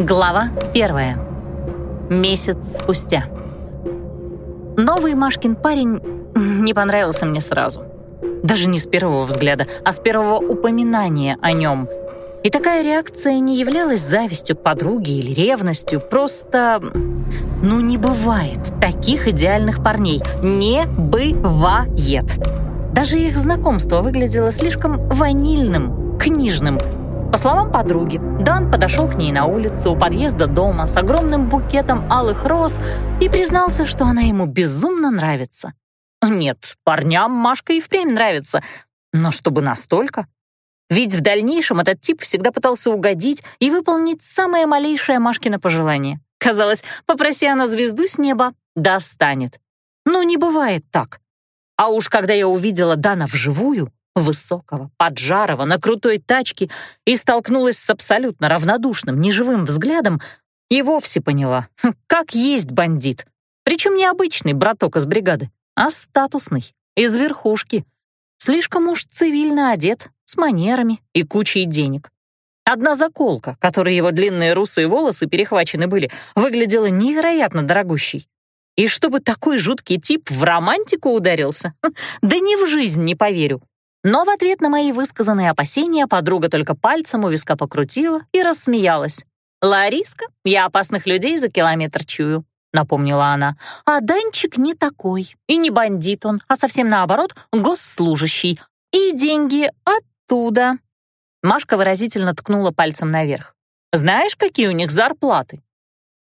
Глава первая. Месяц спустя. Новый Машкин парень не понравился мне сразу. Даже не с первого взгляда, а с первого упоминания о нем. И такая реакция не являлась завистью к подруге или ревностью, просто... Ну, не бывает таких идеальных парней. Не бывает. Даже их знакомство выглядело слишком ванильным, книжным — по словам подруги, Дан подошел к ней на улице у подъезда дома с огромным букетом алых роз и признался, что она ему безумно нравится. Нет, парням Машка и впрямь нравится, но чтобы настолько? Ведь в дальнейшем этот тип всегда пытался угодить и выполнить самое малейшее Машкино пожелание. Казалось, попроси она звезду с неба, достанет. Но не бывает так. А уж когда я увидела Дана вживую, высокого, поджарого, на крутой тачке и столкнулась с абсолютно равнодушным, неживым взглядом, и вовсе поняла, хм, как есть бандит. Причем не обычный браток из бригады, а статусный, из верхушки. Слишком уж цивильно одет, с манерами и кучей денег. Одна заколка, которой его длинные русые волосы перехвачены были, выглядела невероятно дорогущей. И чтобы такой жуткий тип в романтику ударился, да ни в жизнь не поверю. Но в ответ на мои высказанные опасения подруга только пальцем у виска покрутила и рассмеялась. «Лариска, я опасных людей за километр чую», — напомнила она. «А Данчик не такой, и не бандит он, а совсем наоборот, госслужащий. И деньги оттуда». Машка выразительно ткнула пальцем наверх. «Знаешь, какие у них зарплаты?»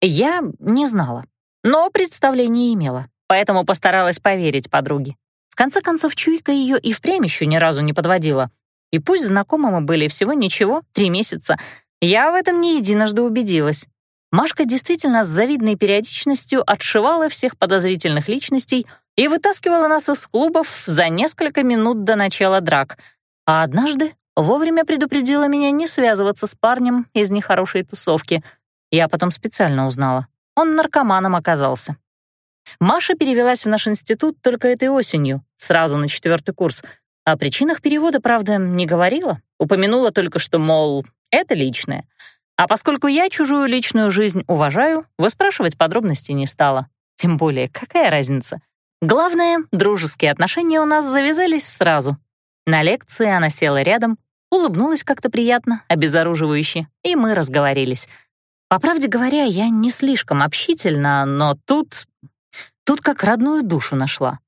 Я не знала, но представление имела, поэтому постаралась поверить подруге конце концов, чуйка ее и впрямь еще ни разу не подводила. И пусть знакомы мы были всего ничего, три месяца, я в этом не единожды убедилась. Машка действительно с завидной периодичностью отшивала всех подозрительных личностей и вытаскивала нас из клубов за несколько минут до начала драк. А однажды вовремя предупредила меня не связываться с парнем из нехорошей тусовки. Я потом специально узнала. Он наркоманом оказался. Маша перевелась в наш институт только этой осенью, сразу на четвертый курс. О причинах перевода, правда, не говорила. Упомянула только, что, мол, это личное. А поскольку я чужую личную жизнь уважаю, выспрашивать подробности не стала. Тем более, какая разница? Главное, дружеские отношения у нас завязались сразу. На лекции она села рядом, улыбнулась как-то приятно, обезоруживающе, и мы разговорились. По правде говоря, я не слишком общительна, но тут Тут как родную душу нашла.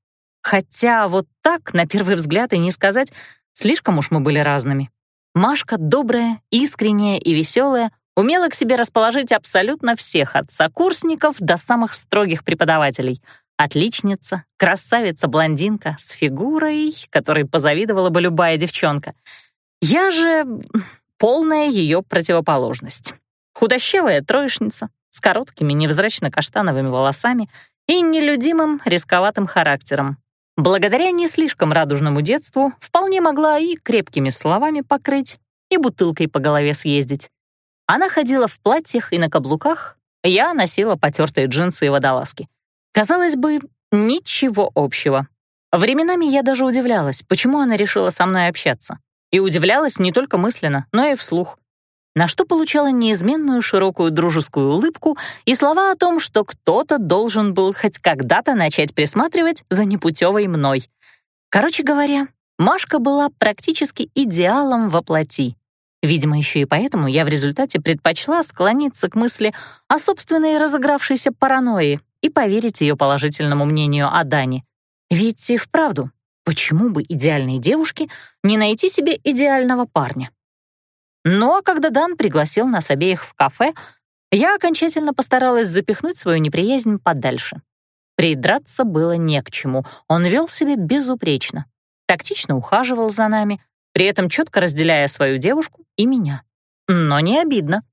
Хотя вот так, на первый взгляд, и не сказать, слишком уж мы были разными. Машка добрая, искренняя и веселая, умела к себе расположить абсолютно всех, от сокурсников до самых строгих преподавателей. Отличница, красавица-блондинка с фигурой, которой позавидовала бы любая девчонка. Я же полная ее противоположность. Худощавая троечница с короткими невзрачно-каштановыми волосами и нелюдимым, рисковатым характером. Благодаря не слишком радужному детству вполне могла и крепкими словами покрыть, и бутылкой по голове съездить. Она ходила в платьях и на каблуках, я носила потертые джинсы и водолазки. Казалось бы, ничего общего. Временами я даже удивлялась, почему она решила со мной общаться. И удивлялась не только мысленно, но и вслух на что получала неизменную широкую дружескую улыбку и слова о том, что кто-то должен был хоть когда-то начать присматривать за непутевой мной. Короче говоря, Машка была практически идеалом во плоти. Видимо, еще и поэтому я в результате предпочла склониться к мысли о собственной разыгравшейся паранойи и поверить ее положительному мнению о Дане. Ведь и вправду, почему бы идеальной девушке не найти себе идеального парня? А когда Дан пригласил нас обеих в кафе, я окончательно постаралась запихнуть свою неприязнь подальше. Придраться было не к чему, он вел себя безупречно, тактично ухаживал за нами, при этом четко разделяя свою девушку и меня. Но не обидно,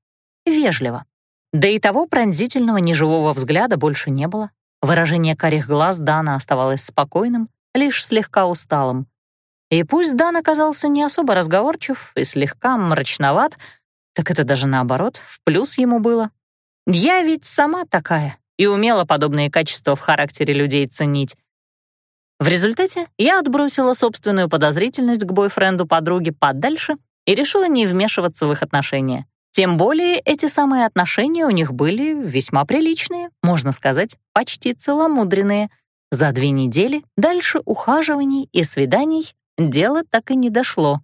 вежливо. Да и того пронзительного неживого взгляда больше не было. Выражение карих глаз Дана оставалось спокойным, лишь слегка усталым. И пусть Дан оказался не особо разговорчив и слегка мрачноват, так это даже наоборот, в плюс ему было. Я ведь сама такая и умела подобные качества в характере людей ценить. В результате я отбросила собственную подозрительность к бойфренду подруги подальше и решила не вмешиваться в их отношения. Тем более эти самые отношения у них были весьма приличные, можно сказать, почти целомудренные. За две недели дальше ухаживаний и свиданий дело так и не дошло.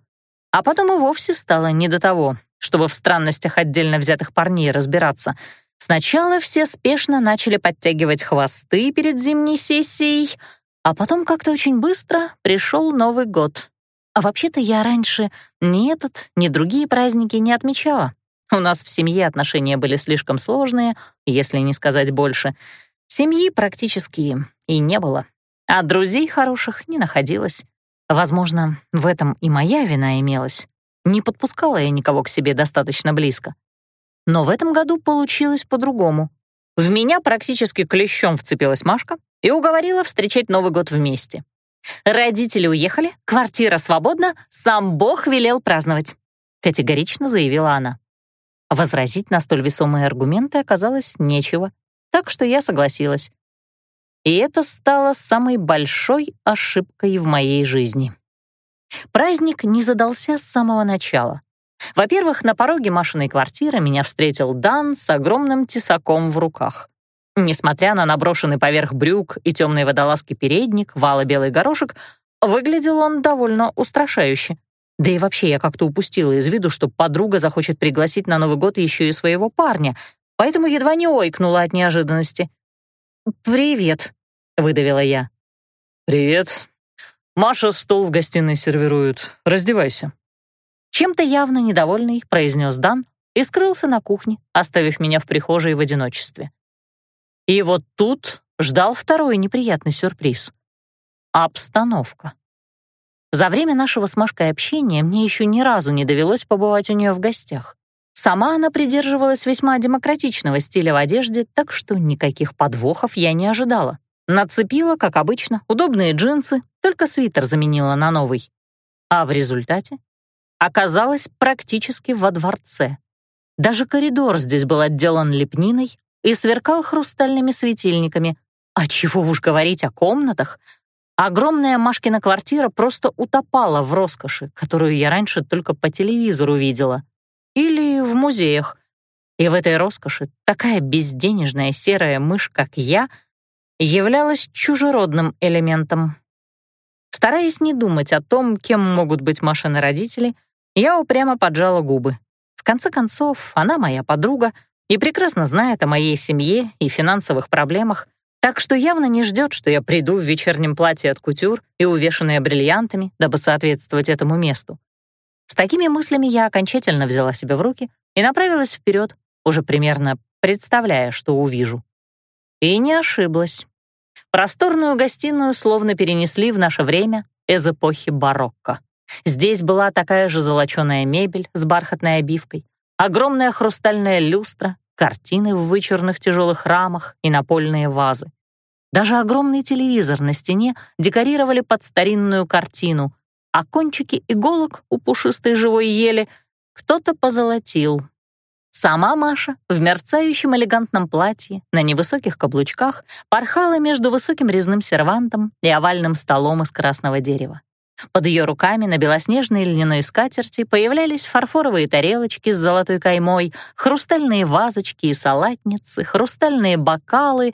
А потом и вовсе стало не до того, чтобы в странностях отдельно взятых парней разбираться. Сначала все спешно начали подтягивать хвосты перед зимней сессией, а потом как-то очень быстро пришел Новый год. А вообще-то я раньше ни этот, ни другие праздники не отмечала. У нас в семье отношения были слишком сложные, если не сказать больше. Семьи практически и не было, а друзей хороших не находилось. Возможно, в этом и моя вина имелась. Не подпускала я никого к себе достаточно близко. Но в этом году получилось по-другому. В меня практически клещом вцепилась Машка и уговорила встречать Новый год вместе. Родители уехали, квартира свободна, сам Бог велел праздновать, категорично заявила она. Возразить на столь весомые аргументы оказалось нечего, так что я согласилась. И это стало самой большой ошибкой в моей жизни. Праздник не задался с самого начала. Во-первых, на пороге Машиной квартиры меня встретил Дан с огромным тесаком в руках. Несмотря на наброшенный поверх брюк и темные водолазки передник, вало-белый горошек, выглядел он довольно устрашающе. Да и вообще я как-то упустила из виду, что подруга захочет пригласить на Новый год еще и своего парня, поэтому едва не ойкнула от неожиданности. «Привет», — выдавила я. «Привет. Маша стол в гостиной сервирует. Раздевайся». Чем-то явно недовольный произнес Дан и скрылся на кухне, оставив меня в прихожей в одиночестве. И вот тут ждал второй неприятный сюрприз. Обстановка. За время нашего с Машкой общения мне еще ни разу не довелось побывать у нее в гостях. Сама она придерживалась весьма демократичного стиля в одежде, так что никаких подвохов я не ожидала. Нацепила, как обычно, удобные джинсы, только свитер заменила на новый. А в результате оказалась практически во дворце. Даже коридор здесь был отделан лепниной и сверкал хрустальными светильниками. А чего уж говорить о комнатах, Огромная Машкина квартира просто утопала в роскоши, которую я раньше только по телевизору видела. Или в музеях. И в этой роскоши такая безденежная серая мышь, как я, являлась чужеродным элементом. Стараясь не думать о том, кем могут быть Машины родители, я упрямо поджала губы. В конце концов, она моя подруга и прекрасно знает о моей семье и финансовых проблемах, так что явно не ждет, что я приду в вечернем платье от кутюр и увешанное бриллиантами, дабы соответствовать этому месту. С такими мыслями я окончательно взяла себя в руки и направилась вперед, уже примерно представляя, что увижу. И не ошиблась. Просторную гостиную словно перенесли в наше время из эпохи барокко. Здесь была такая же золоченая мебель с бархатной обивкой, огромная хрустальная люстра картины в вычурных тяжелых рамах и напольные вазы. Даже огромный телевизор на стене декорировали под старинную картину, а кончики иголок у пушистой живой ели кто-то позолотил. Сама Маша в мерцающем элегантном платье на невысоких каблучках порхала между высоким резным сервантом и овальным столом из красного дерева. Под ее руками на белоснежной льняной скатерти появлялись фарфоровые тарелочки с золотой каймой, хрустальные вазочки и салатницы, хрустальные бокалы.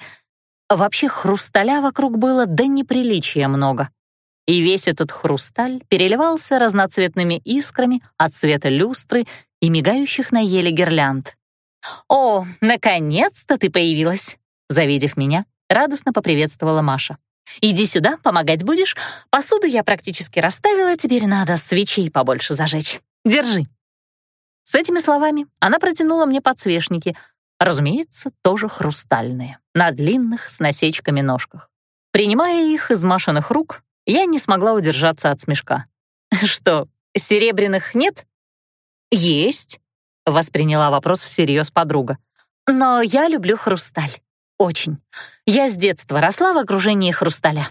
Вообще хрусталя вокруг было до неприличия много. И весь этот хрусталь переливался разноцветными искрами от цвета люстры и мигающих на еле гирлянд. «О, наконец-то ты появилась!» Завидев меня, радостно поприветствовала Маша. Иди сюда, помогать будешь. Посуду я практически расставила, теперь надо свечей побольше зажечь. Держи». С этими словами она протянула мне подсвечники, разумеется, тоже хрустальные, на длинных с насечками ножках. Принимая их из Машиных рук, я не смогла удержаться от смешка. «Что, серебряных нет?» «Есть», — восприняла вопрос всерьез подруга. «Но я люблю хрусталь. Очень. Я с детства росла в окружении хрусталя.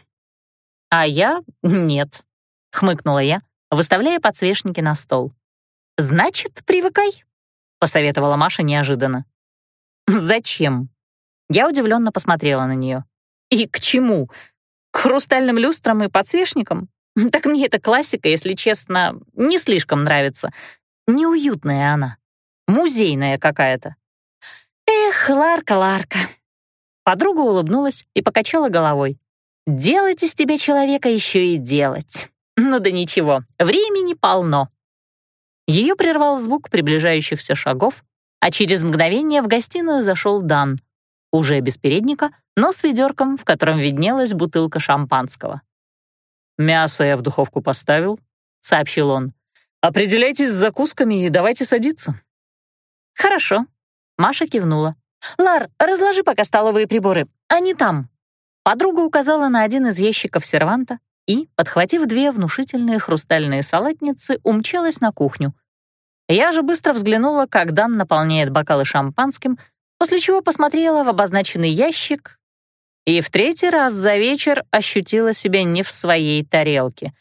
А я — нет, — хмыкнула я, выставляя подсвечники на стол. «Значит, привыкай», — посоветовала Маша неожиданно. «Зачем?» Я удивленно посмотрела на нее. «И к чему? Хрустальным люстрам и подсвечникам? Так мне эта классика, если честно, не слишком нравится. Неуютная она. Музейная какая-то. Эх, Ларка, Ларка. Подруга улыбнулась и покачала головой. Делать из тебя человека еще и делать. Ну да ничего, времени полно. Ее прервал звук приближающихся шагов, а через мгновение в гостиную зашел Дан, уже без передника, но с ведерком, в котором виднелась бутылка шампанского. «Мясо я в духовку поставил», — сообщил он. «Определяйтесь с закусками и давайте садиться». «Хорошо», — Маша кивнула. «Лар, разложи пока столовые приборы, они там». Подруга указала на один из ящиков серванта и, подхватив две внушительные хрустальные салатницы, умчалась на кухню. Я же быстро взглянула, как Дан наполняет бокалы шампанским, после чего посмотрела в обозначенный ящик и в третий раз за вечер ощутила себя не в своей тарелке.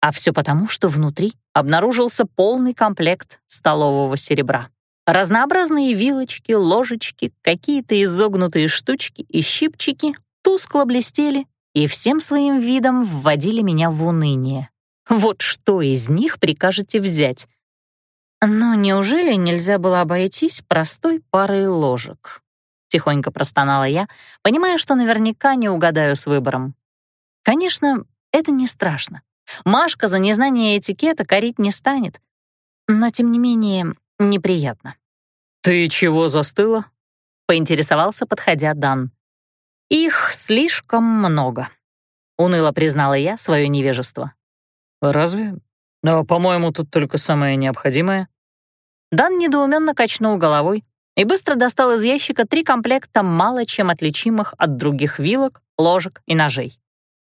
А все потому, что внутри обнаружился полный комплект столового серебра. Разнообразные вилочки, ложечки, какие-то изогнутые штучки и щипчики тускло блестели и всем своим видом вводили меня в уныние. Вот что из них прикажете взять? Но неужели нельзя было обойтись простой парой ложек? Тихонько простонала я, понимая, что наверняка не угадаю с выбором. Конечно, это не страшно. Машка за незнание этикета корить не станет. Но, тем не менее, неприятно. «Ты чего застыла?» — поинтересовался, подходя Дан. «Их слишком много», — уныло признала я свое невежество. «Разве? Но, по-моему, тут только самое необходимое». Дан недоуменно качнул головой и быстро достал из ящика три комплекта мало чем отличимых от других вилок, ложек и ножей.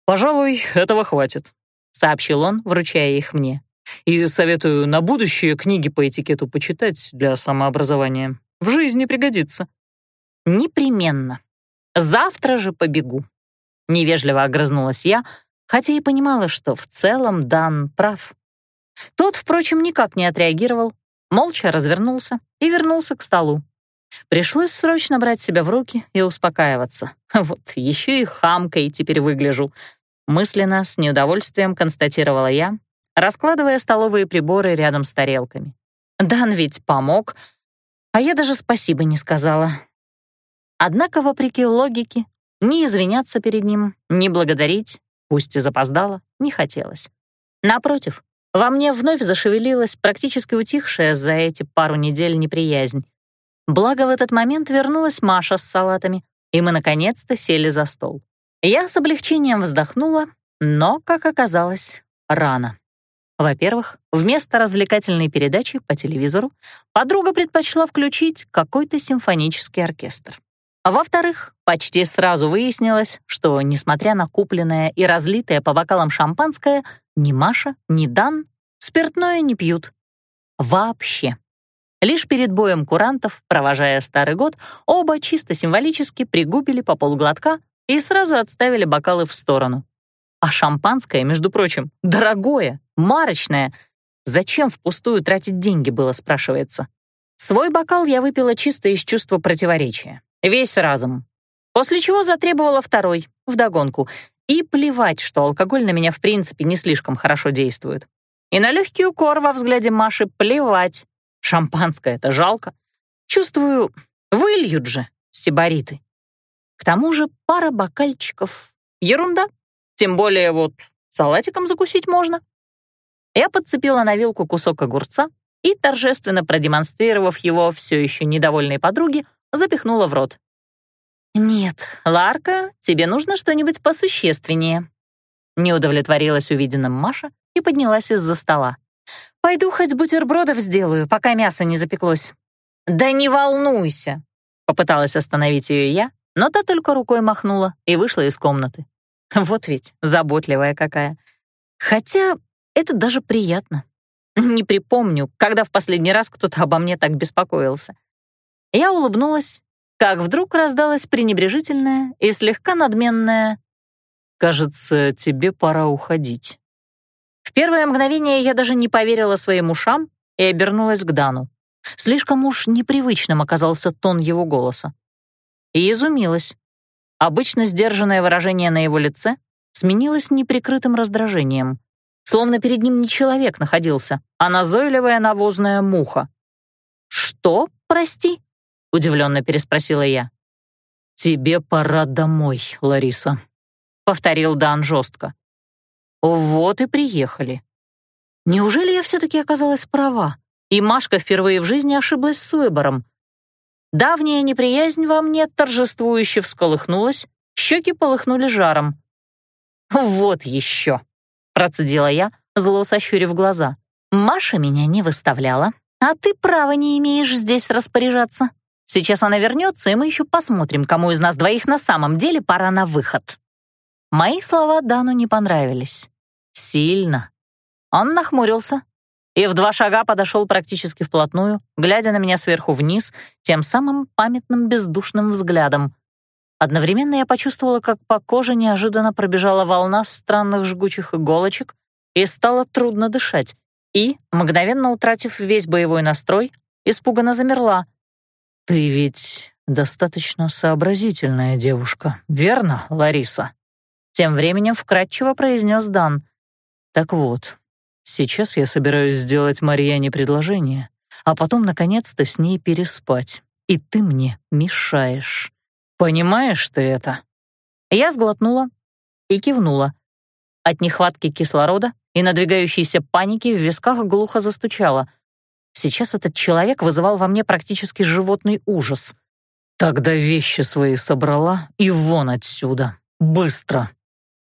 «Пожалуй, этого хватит», — сообщил он, вручая их мне. «И советую на будущее книги по этикету почитать для самообразования. В жизни пригодится». «Непременно. Завтра же побегу», — невежливо огрызнулась я, хотя и понимала, что в целом Дан прав. Тот, впрочем, никак не отреагировал, молча развернулся и вернулся к столу. Пришлось срочно брать себя в руки и успокаиваться. Вот, еще и хамкой теперь выгляжу. Мысленно, с неудовольствием констатировала я, раскладывая столовые приборы рядом с тарелками. Дан ведь помог, а я даже спасибо не сказала. Однако, вопреки логике, ни извиняться перед ним, ни благодарить, пусть и запоздала, не хотелось. Напротив, во мне вновь зашевелилась практически утихшая за эти пару недель неприязнь. Благо в этот момент вернулась Маша с салатами, и мы наконец-то сели за стол. Я с облегчением вздохнула, но, как оказалось, рано. Во-первых, вместо развлекательной передачи по телевизору подруга предпочла включить какой-то симфонический оркестр. Во-вторых, почти сразу выяснилось, что, несмотря на купленное и разлитое по бокалам шампанское, ни Маша, ни Дан спиртное не пьют. Вообще. Лишь перед боем курантов, провожая старый год, оба чисто символически пригубили по полглотка и сразу отставили бокалы в сторону. А шампанское, между прочим, дорогое, марочное. Зачем впустую тратить деньги было, спрашивается. Свой бокал я выпила чисто из чувства противоречия. Весь разом. После чего затребовала второй, вдогонку. И плевать, что алкоголь на меня в принципе не слишком хорошо действует. И на легкий укор во взгляде Маши плевать. Шампанское это жалко. Чувствую, выльют же сибариты. К тому же пара бокальчиков — ерунда. Тем более вот салатиком закусить можно. Я подцепила на вилку кусок огурца и, торжественно продемонстрировав его все еще недовольной подруге, запихнула в рот. «Нет, Ларка, тебе нужно что-нибудь посущественнее». Не удовлетворилась увиденным Маша и поднялась из-за стола. Пойду хоть бутербродов сделаю, пока мясо не запеклось». «Да не волнуйся!» — попыталась остановить ее я, но та только рукой махнула и вышла из комнаты. Вот ведь заботливая какая. Хотя это даже приятно. Не припомню, когда в последний раз кто-то обо мне так беспокоился. Я улыбнулась, как вдруг раздалось пренебрежительное и слегка надменное «Кажется, тебе пора уходить». В первое мгновение я даже не поверила своим ушам и обернулась к Дану. Слишком уж непривычным оказался тон его голоса. И изумилась. Обычно сдержанное выражение на его лице сменилось неприкрытым раздражением, словно перед ним не человек находился, а назойливая навозная муха. «Что, прости?» — удивленно переспросила я. «Тебе пора домой, Лариса», — повторил Дан жестко. «Вот и приехали. Неужели я все-таки оказалась права, и Машка впервые в жизни ошиблась с выбором? Давняя неприязнь во мне торжествующе всколыхнулась, щеки полыхнули жаром. «Вот еще!» — процедила я, зло сощурив глаза. «Маша меня не выставляла, а ты права не имеешь здесь распоряжаться. Сейчас она вернется, и мы еще посмотрим, кому из нас двоих на самом деле пора на выход». Мои слова Дану не понравились. Сильно. Он нахмурился и в два шага подошел практически вплотную, глядя на меня сверху вниз, тем самым памятным бездушным взглядом. Одновременно я почувствовала, как по коже неожиданно пробежала волна странных жгучих иголочек, и стало трудно дышать, и, мгновенно утратив весь боевой настрой, испуганно замерла. «Ты ведь достаточно сообразительная девушка, верно, Лариса?» Тем временем вкратчиво произнес Дан. «Так вот, сейчас я собираюсь сделать Марьяне предложение, а потом, наконец-то, с ней переспать, и ты мне мешаешь. Понимаешь ты это?» Я сглотнула и кивнула. От нехватки кислорода и надвигающейся паники в висках глухо застучало. Сейчас этот человек вызывал во мне практически животный ужас. «Тогда вещи свои собрала и вон отсюда. Быстро!»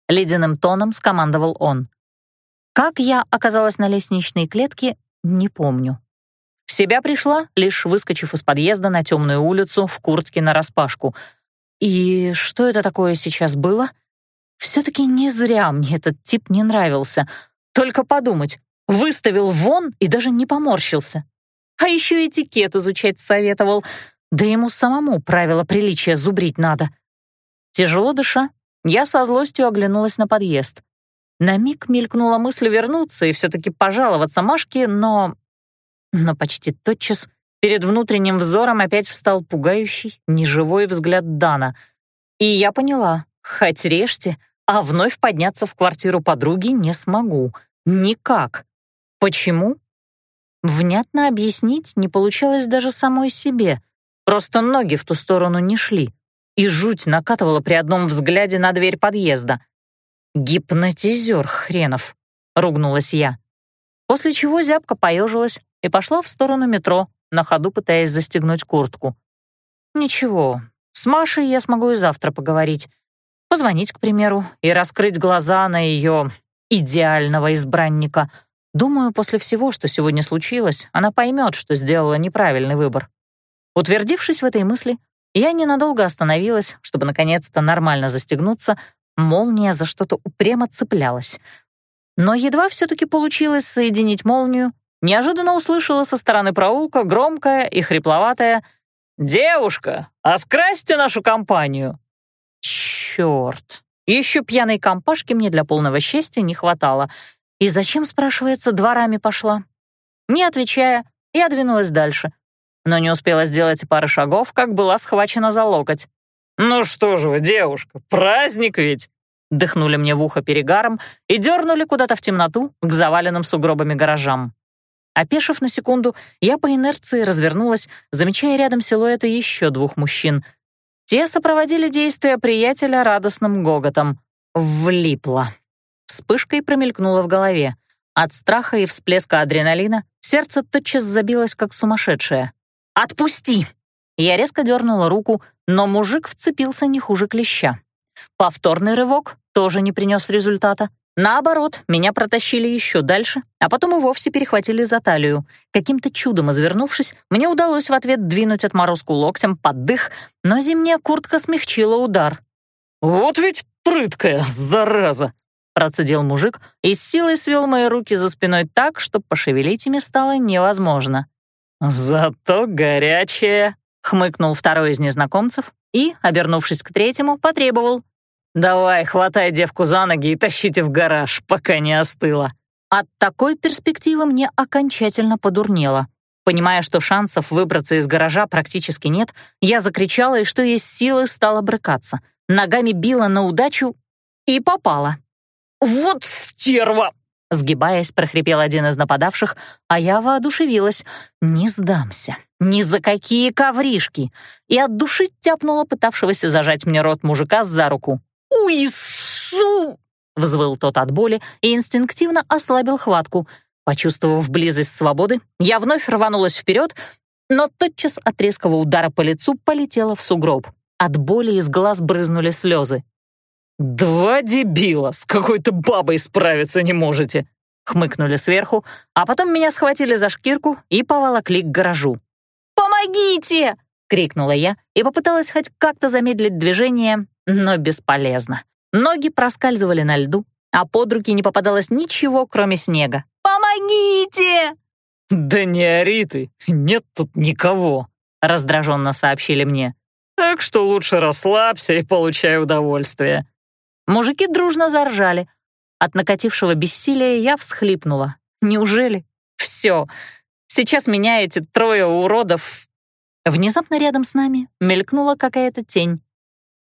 Ледяным тоном скомандовал он. Как я оказалась на лестничной клетке, не помню. В себя пришла, лишь выскочив из подъезда на темную улицу в куртке нараспашку — и что это такое сейчас было? Все-таки не зря мне этот тип не нравился. Только подумать, выставил вон и даже не поморщился. А еще этикет изучать советовал. Да ему самому правила приличия зубрить надо. Тяжело дыша, я со злостью оглянулась на подъезд. На миг мелькнула мысль вернуться и все-таки пожаловаться Машке, но... Но почти тотчас Перед внутренним взором опять встал пугающий, неживой взгляд Дана. И я поняла, хоть режьте, а вновь подняться в квартиру подруги не смогу. Никак. Почему? Внятно объяснить не получалось даже самой себе. Просто ноги в ту сторону не шли. И жуть накатывала при одном взгляде на дверь подъезда. «Гипнотизер хренов», — ругнулась я. После чего зябко поежилась и пошла в сторону метро, на ходу пытаясь застегнуть куртку. «Ничего, с Машей я смогу и завтра поговорить. Позвонить, к примеру, и раскрыть глаза на ее идеального избранника. Думаю, после всего, что сегодня случилось, она поймет, что сделала неправильный выбор». Утвердившись в этой мысли, я ненадолго остановилась, чтобы наконец-то нормально застегнуться, молния за что-то упрямо цеплялась. Но едва все-таки получилось соединить молнию, неожиданно услышала со стороны проулка громкое и хрипловатое «Девушка, а скрасьте нашу компанию!» Черт! Еще пьяной компашки мне для полного счастья не хватало. И зачем, спрашивается, дворами пошла? Не отвечая, я двинулась дальше. Но не успела сделать пары шагов, как была схвачена за локоть. «Ну что же вы, девушка, праздник ведь!» Дыхнули мне в ухо перегаром и дернули куда-то в темноту к заваленным сугробами гаражам. Опешив на секунду, я по инерции развернулась, замечая рядом силуэты еще двух мужчин. Те сопроводили действия приятеля радостным гоготом. Влипла. Вспышкой промелькнула в голове. От страха и всплеска адреналина сердце тотчас забилось, как сумасшедшее. «Отпусти!» Я резко дернула руку, но мужик вцепился не хуже клеща. Повторный рывок тоже не принес результата. Наоборот, меня протащили еще дальше, а потом и вовсе перехватили за талию. Каким-то чудом извернувшись, мне удалось в ответ двинуть отморозку локтем под дых, но зимняя куртка смягчила удар. «Вот ведь прыткая, зараза!» процедил мужик и с силой свел мои руки за спиной так, что пошевелить ими стало невозможно. «Зато горячая!» — хмыкнул второй из незнакомцев и, обернувшись к третьему, потребовал. «Давай, хватай девку за ноги и тащите в гараж, пока не остыла». От такой перспективы мне окончательно подурнело. Понимая, что шансов выбраться из гаража практически нет, я закричала и что есть силы стала брыкаться. Ногами била на удачу и попала. «Вот стерва!» Сгибаясь, прохрипел один из нападавших, а я воодушевилась. «Не сдамся. Ни за какие ковришки! И от души тяпнула пытавшегося зажать мне рот мужика за руку. «Уй, су!» — взвыл тот от боли и инстинктивно ослабил хватку. Почувствовав близость свободы, я вновь рванулась вперед, но тотчас от резкого удара по лицу полетела в сугроб. От боли из глаз брызнули слезы. «Два дебила, с какой-то бабой справиться не можете!» Хмыкнули сверху, а потом меня схватили за шкирку и поволокли к гаражу. «Помогите!» — крикнула я и попыталась хоть как-то замедлить движение, но бесполезно. Ноги проскальзывали на льду, а под руки не попадалось ничего, кроме снега. «Помогите!» «Да не ори ты, нет тут никого», — раздраженно сообщили мне. «Так что лучше расслабься и получай удовольствие». Мужики дружно заржали. От накатившего бессилия я всхлипнула. «Неужели? Все. Сейчас меня эти трое уродов...» Внезапно рядом с нами мелькнула какая-то тень.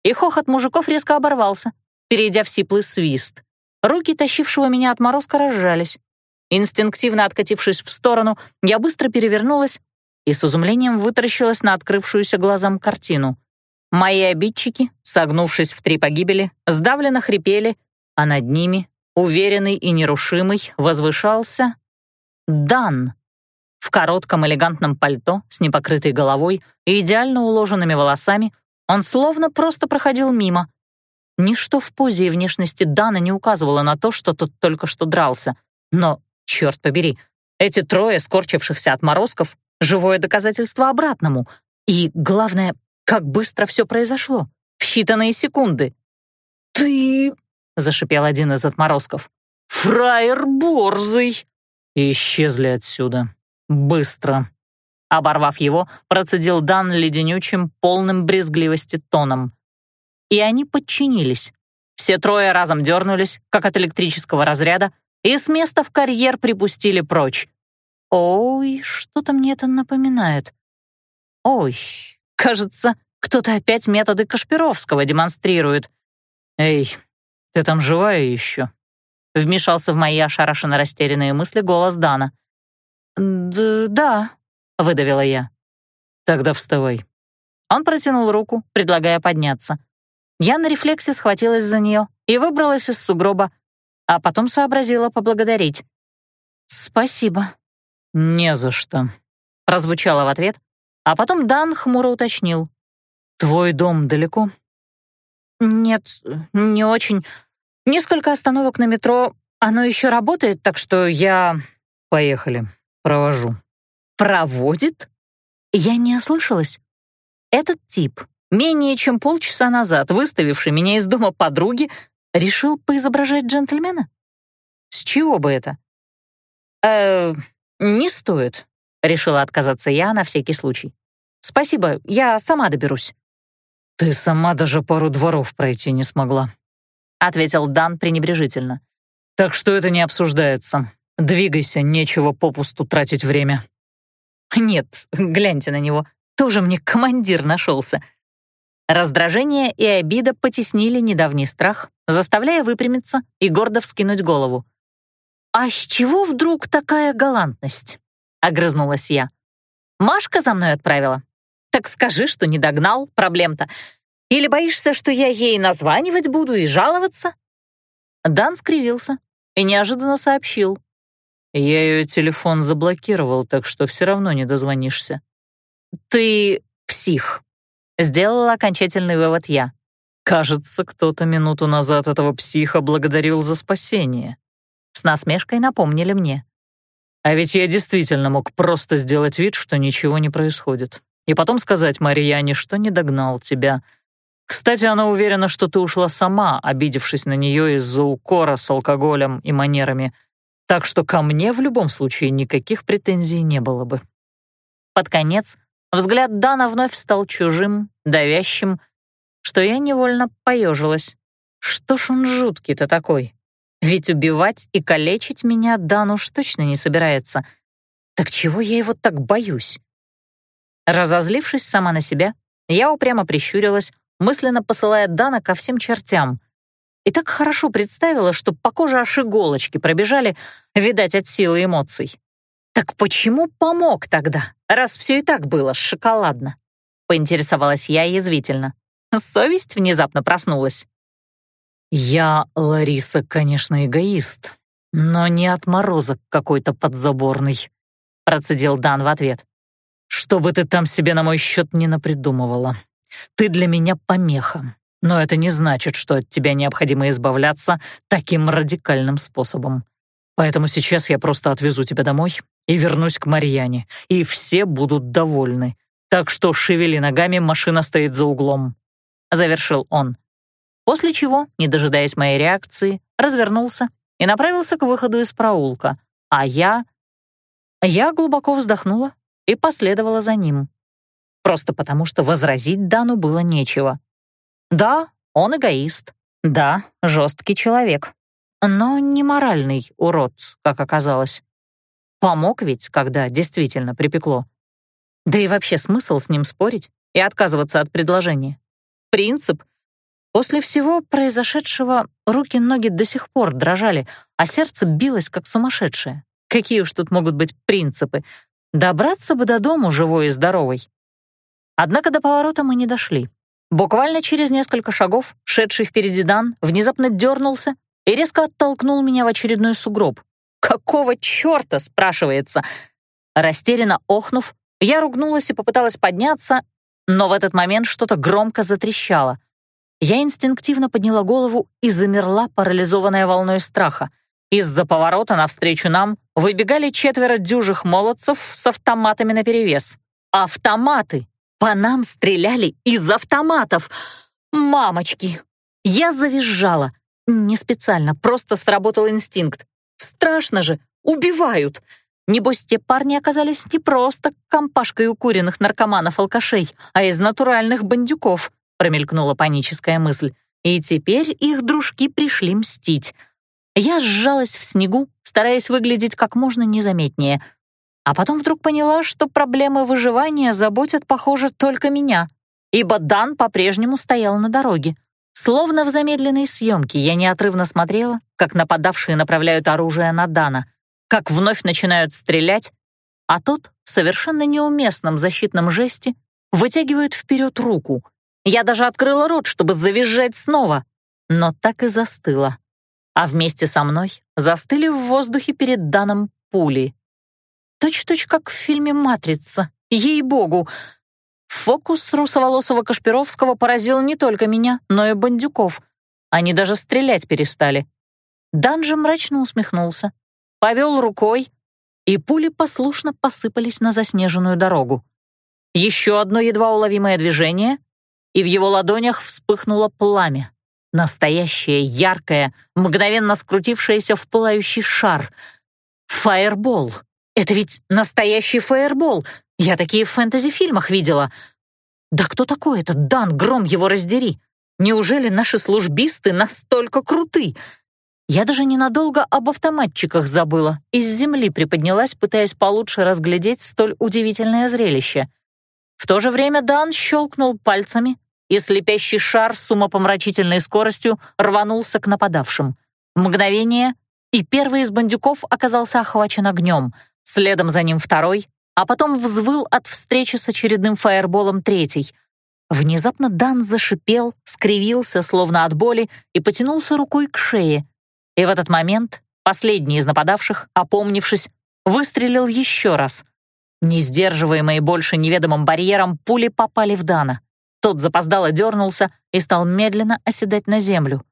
И хохот мужиков резко оборвался, перейдя в сиплый свист. Руки, тащившего меня от морозка, разжались. Инстинктивно откатившись в сторону, я быстро перевернулась и с изумлением вытаращилась на открывшуюся глазам картину. Мои обидчики, согнувшись в три погибели, сдавленно хрипели, а над ними, уверенный и нерушимый, возвышался Дан в коротком элегантном пальто с непокрытой головой и идеально уложенными волосами, он словно просто проходил мимо. Ничто в позе и внешности Дана не указывало на то, что тот только что дрался. Но Черт побери, эти трое скорчившихся отморозков — живое доказательство обратному. И, главное, как быстро все произошло. В считанные секунды. «Ты...» — зашипел один из отморозков. «Фраер борзый!» исчезли отсюда. Быстро. Оборвав его, процедил Дан леденючим, полным брезгливости тоном. И они подчинились. Все трое разом дернулись, как от электрического разряда, и с места в карьер припустили прочь. Ой, что-то мне это напоминает. Ой, кажется, кто-то опять методы Кашпировского демонстрирует. «Эй, ты там живая еще?» Вмешался в мои ошарашенно растерянные мысли голос Дана. «Да», — выдавила я. «Тогда вставай». Он протянул руку, предлагая подняться. Я на рефлексе схватилась за нее и выбралась из сугроба, а потом сообразила поблагодарить. «Спасибо». «Не за что», — прозвучало в ответ, а потом Дан хмуро уточнил. «Твой дом далеко?» «Нет, не очень. Несколько остановок на метро. Оно еще работает, так что я...» «Поехали. Провожу». «Проводит?» Я не ослышалась. Этот тип, менее чем полчаса назад выставивший меня из дома подруги, Решил поизображать джентльмена? С чего бы это? Э, не стоит, решила отказаться я на всякий случай. Спасибо, я сама доберусь. Ты сама даже пару дворов пройти не смогла, ответил Дан пренебрежительно. Так что это не обсуждается. Двигайся, нечего попусту тратить время. Нет, гляньте на него, тоже мне командир нашелся. Раздражение и обида потеснили недавний страх, заставляя выпрямиться и гордо вскинуть голову. «А с чего вдруг такая галантность?» — огрызнулась я. «Машка за мной отправила? Так скажи, что не догнал, проблем-то. Или боишься, что я ей названивать буду и жаловаться?» Дан скривился и неожиданно сообщил. «Я ее телефон заблокировал, так что все равно не дозвонишься». «Ты псих», Сделала окончательный вывод я. Кажется, кто-то минуту назад этого психа благодарил за спасение. С насмешкой напомнили мне. А ведь я действительно мог просто сделать вид, что ничего не происходит. И потом сказать Марьяне, что не догнал тебя. Кстати, она уверена, что ты ушла сама, обидевшись на нее из-за укора с алкоголем и манерами. Так что ко мне в любом случае никаких претензий не было бы. Под конец Взгляд Дана вновь стал чужим, давящим, что я невольно поежилась. Что ж он жуткий-то такой? Ведь убивать и калечить меня Дан уж точно не собирается. Так чего я его так боюсь? Разозлившись сама на себя, я упрямо прищурилась, мысленно посылая Дана ко всем чертям. И так хорошо представила, что по коже аж иголочки пробежали, видать, от силы эмоций. «Так почему помог тогда, раз все и так было шоколадно?» — поинтересовалась я язвительно. Совесть внезапно проснулась. «Я, Лариса, конечно, эгоист, но не отморозок какой-то подзаборный», — процедил Дан в ответ. «Что бы ты там себе на мой счет не напридумывала, ты для меня помеха, но это не значит, что от тебя необходимо избавляться таким радикальным способом. Поэтому сейчас я просто отвезу тебя домой и вернусь к Марьяне, и все будут довольны. Так что шевели ногами, машина стоит за углом», — завершил он. После чего, не дожидаясь моей реакции, развернулся и направился к выходу из проулка, а я... Я глубоко вздохнула и последовала за ним. Просто потому, что возразить Дану было нечего. Да, он эгоист. Да, жесткий человек. Но не моральный урод, как оказалось. Помог ведь, когда действительно припекло. Да и вообще смысл с ним спорить и отказываться от предложения. Принцип. После всего произошедшего руки-ноги до сих пор дрожали, а сердце билось как сумасшедшее. Какие уж тут могут быть принципы? Добраться бы до дому живой и здоровой. Однако до поворота мы не дошли. Буквально через несколько шагов, шедший впереди Дан, внезапно дернулся и резко оттолкнул меня в очередной сугроб. «Какого черта?» — спрашивается. Растерянно охнув, я ругнулась и попыталась подняться, но в этот момент что-то громко затрещало. Я инстинктивно подняла голову и замерла, парализованная волной страха. Из-за поворота навстречу нам выбегали четверо дюжих молодцев с автоматами наперевес. Автоматы! По нам стреляли из автоматов. Мамочки! Я завизжала. Не специально, просто сработал инстинкт. Страшно же, убивают. Небось, те парни оказались не просто компашкой укуренных наркоманов-алкашей, а из натуральных бандюков, промелькнула паническая мысль. И теперь их дружки пришли мстить. Я сжалась в снегу, стараясь выглядеть как можно незаметнее — а потом вдруг поняла, что проблемы выживания заботят, похоже, только меня, ибо Дан по-прежнему стоял на дороге. Словно в замедленной съемке я неотрывно смотрела, как нападавшие направляют оружие на Дана, как вновь начинают стрелять, а тот в совершенно неуместном защитном жесте вытягивает вперед руку. Я даже открыла рот, чтобы завизжать снова, но так и застыла. А вместе со мной застыли в воздухе перед Даном пули. Точь-точь как в фильме «Матрица», ей-богу. Фокус русоволосого Кашпировского поразил не только меня, но и бандюков. Они даже стрелять перестали. Данжи мрачно усмехнулся, повел рукой, и пули послушно посыпались на заснеженную дорогу. Еще одно едва уловимое движение, и в его ладонях вспыхнуло пламя. Настоящее, яркое, мгновенно скрутившееся в пылающий шар. Фаербол. Это ведь настоящий фаербол. Я такие в фэнтези-фильмах видела. Да кто такой этот Дан, гром его раздери? Неужели наши службисты настолько круты? Я даже ненадолго об автоматчиках забыла. Из земли приподнялась, пытаясь получше разглядеть столь удивительное зрелище. В то же время Дан щелкнул пальцами, и слепящий шар с умопомрачительной скоростью рванулся к нападавшим. Мгновение, и первый из бандюков оказался охвачен огнем — Следом за ним второй, а потом взвыл от встречи с очередным фаерболом третий. Внезапно Дан зашипел, скривился, словно от боли, и потянулся рукой к шее. И в этот момент последний из нападавших, опомнившись, выстрелил еще раз. Не сдерживаемые больше неведомым барьером, пули попали в Дана. Тот запоздало дернулся и стал медленно оседать на землю.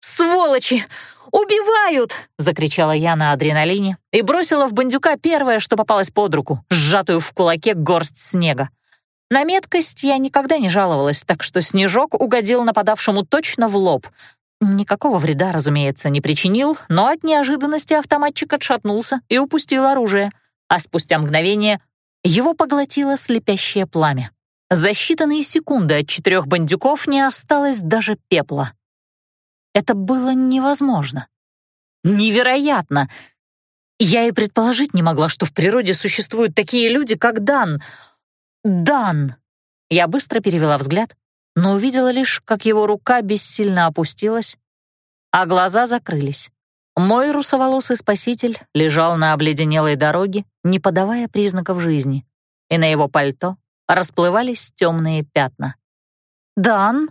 «Сволочи! Убивают!» — закричала я на адреналине и бросила в бандюка первое, что попалось под руку, сжатую в кулаке горсть снега. На меткость я никогда не жаловалась, так что снежок угодил нападавшему точно в лоб. Никакого вреда, разумеется, не причинил, но от неожиданности автоматчик отшатнулся и упустил оружие, а спустя мгновение его поглотило слепящее пламя. За считанные секунды от четырех бандюков не осталось даже пепла. Это было невозможно. Невероятно! Я и предположить не могла, что в природе существуют такие люди, как Дан. Дан! Я быстро перевела взгляд, но увидела лишь, как его рука бессильно опустилась, а глаза закрылись. Мой русоволосый спаситель лежал на обледенелой дороге, не подавая признаков жизни, и на его пальто расплывались темные пятна. «Дан?»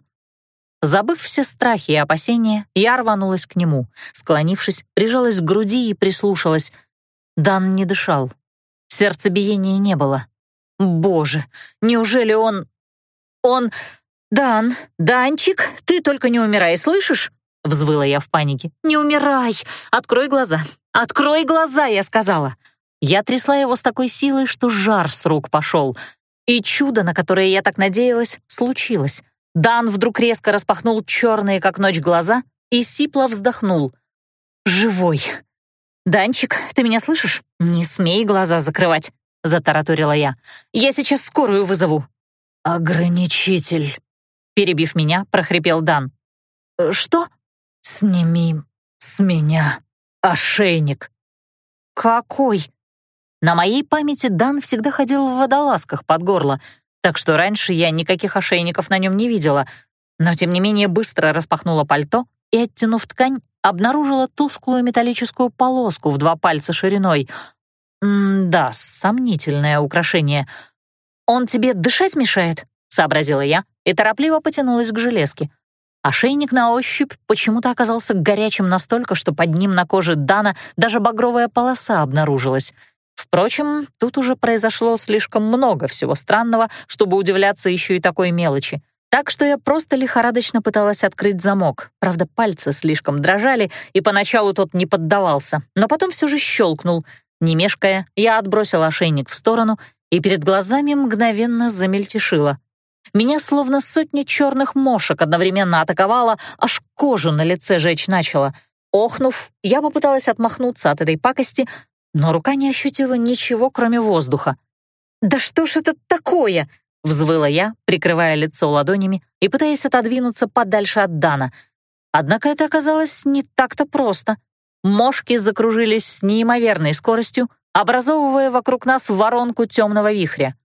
Забыв все страхи и опасения, я рванулась к нему. Склонившись, прижалась к груди и прислушалась. Дан не дышал. Сердцебиения не было. Боже, неужели он... Он... «Дан, Данчик, ты только не умирай, слышишь?» — взвыла я в панике. «Не умирай! Открой глаза! Открой глаза!» — я сказала. Я трясла его с такой силой, что жар с рук пошел. И чудо, на которое я так надеялась, случилось. Дан вдруг резко распахнул черные, как ночь, глаза и сипло вздохнул. «Живой!» «Данчик, ты меня слышишь? Не смей глаза закрывать!» — затараторила я. «Я сейчас скорую вызову». «Ограничитель», Перебив меня, прохрипел Дан. «Э, «Что?» «Сними с меня ошейник». «Какой?» На моей памяти Дан всегда ходил в водолазках под горло, так что раньше я никаких ошейников на нем не видела, но тем не менее быстро распахнула пальто и, оттянув ткань, обнаружила тусклую металлическую полоску в два пальца шириной. М да, сомнительное украшение. «Он тебе дышать мешает?» — сообразила я и торопливо потянулась к железке. Ошейник на ощупь почему-то оказался горячим настолько, что под ним на коже Дана даже багровая полоса обнаружилась. Впрочем, тут уже произошло слишком много всего странного, чтобы удивляться еще и такой мелочи. Так что я просто лихорадочно пыталась открыть замок. Правда, пальцы слишком дрожали, и поначалу тот не поддавался, но потом все же щелкнул. Не мешкая, я отбросила ошейник в сторону, и перед глазами мгновенно замельтешило. Меня словно сотни черных мошек одновременно атаковала, аж кожу на лице жечь начала. Охнув, я попыталась отмахнуться от этой пакости, но рука не ощутила ничего, кроме воздуха. «Да что ж это такое?» — взвыла я, прикрывая лицо ладонями и пытаясь отодвинуться подальше от Дана. Однако это оказалось не так-то просто. Мошки закружились с неимоверной скоростью, образовывая вокруг нас воронку темного вихря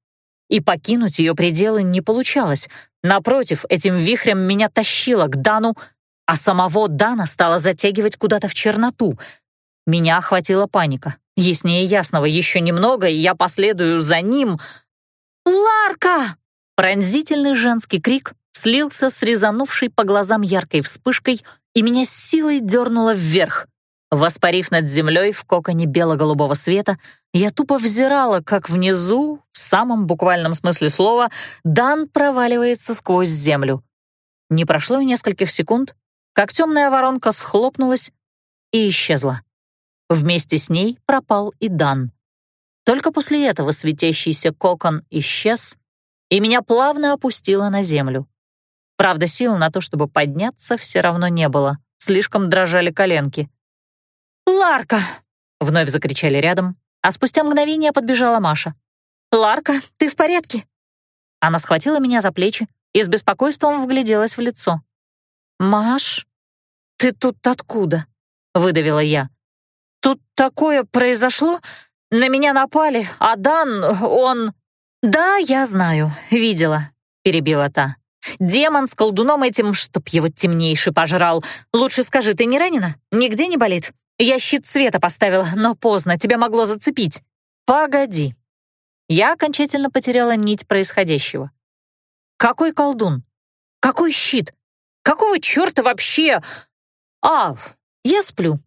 и покинуть ее пределы не получалось. Напротив, этим вихрем меня тащило к Дану, а самого Дана стало затягивать куда-то в черноту. Меня охватила паника. Яснее ясного еще немного, и я последую за ним. «Ларка!» Пронзительный женский крик слился с резанувшей по глазам яркой вспышкой, и меня с силой дернуло вверх. Воспарив над землей в коконе бело-голубого света, я тупо взирала, как внизу, в самом буквальном смысле слова, Дан проваливается сквозь землю. Не прошло и нескольких секунд, как темная воронка схлопнулась и исчезла. Вместе с ней пропал и Дан. Только после этого светящийся кокон исчез, и меня плавно опустило на землю. Правда, сил на то, чтобы подняться, все равно не было. Слишком дрожали коленки. «Ларка!» — вновь закричали рядом, а спустя мгновение подбежала Маша. «Ларка, ты в порядке?» Она схватила меня за плечи и с беспокойством вгляделась в лицо. «Маш, ты тут откуда?» — выдавила я. «Тут такое произошло. На меня напали, а Дан, он...» «Да, я знаю, видела», — перебила та. «Демон с колдуном этим, чтоб его темнейший пожрал. Лучше скажи, ты не ранена? Нигде не болит?» Я щит света поставила, но поздно, тебя могло зацепить. Погоди. Я окончательно потеряла нить происходящего. Какой колдун? Какой щит? Какого черта вообще? А, я сплю.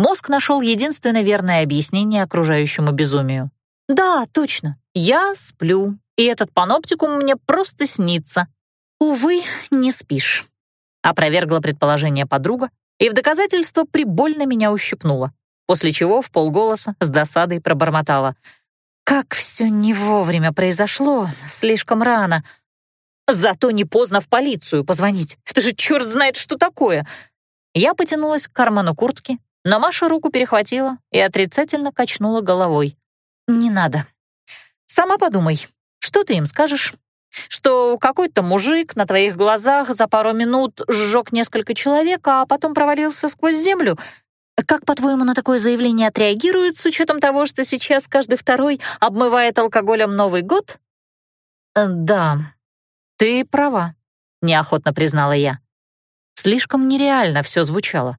Мозг нашел единственное верное объяснение окружающему безумию. Да, точно, я сплю, и этот паноптикум мне просто снится. Увы, не спишь. Опровергла предположение подруга и в доказательство прибольно меня ущипнула, после чего в полголоса с досадой пробормотала. «Как все не вовремя произошло, слишком рано. Зато не поздно в полицию позвонить. Это же черт знает, что такое!» Я потянулась к карману куртки, но Маша руку перехватила и отрицательно качнула головой. «Не надо. Сама подумай, что ты им скажешь? что какой-то мужик на твоих глазах за пару минут сжег несколько человек, а потом провалился сквозь землю. Как, по-твоему, на такое заявление отреагируют с учетом того, что сейчас каждый второй обмывает алкоголем Новый год? Э, да, ты права, неохотно признала я. Слишком нереально все звучало.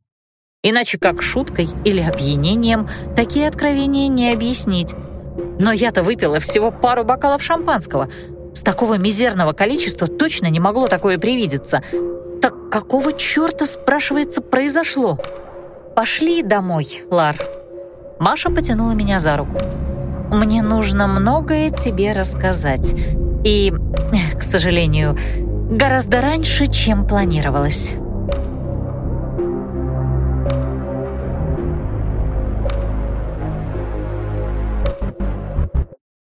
Иначе как шуткой или опьянением такие откровения не объяснить. Но я-то выпила всего пару бокалов шампанского. С такого мизерного количества точно не могло такое привидеться. Так какого черта, спрашивается, произошло? «Пошли домой, Лар». Маша потянула меня за руку. «Мне нужно многое тебе рассказать. И, к сожалению, гораздо раньше, чем планировалось».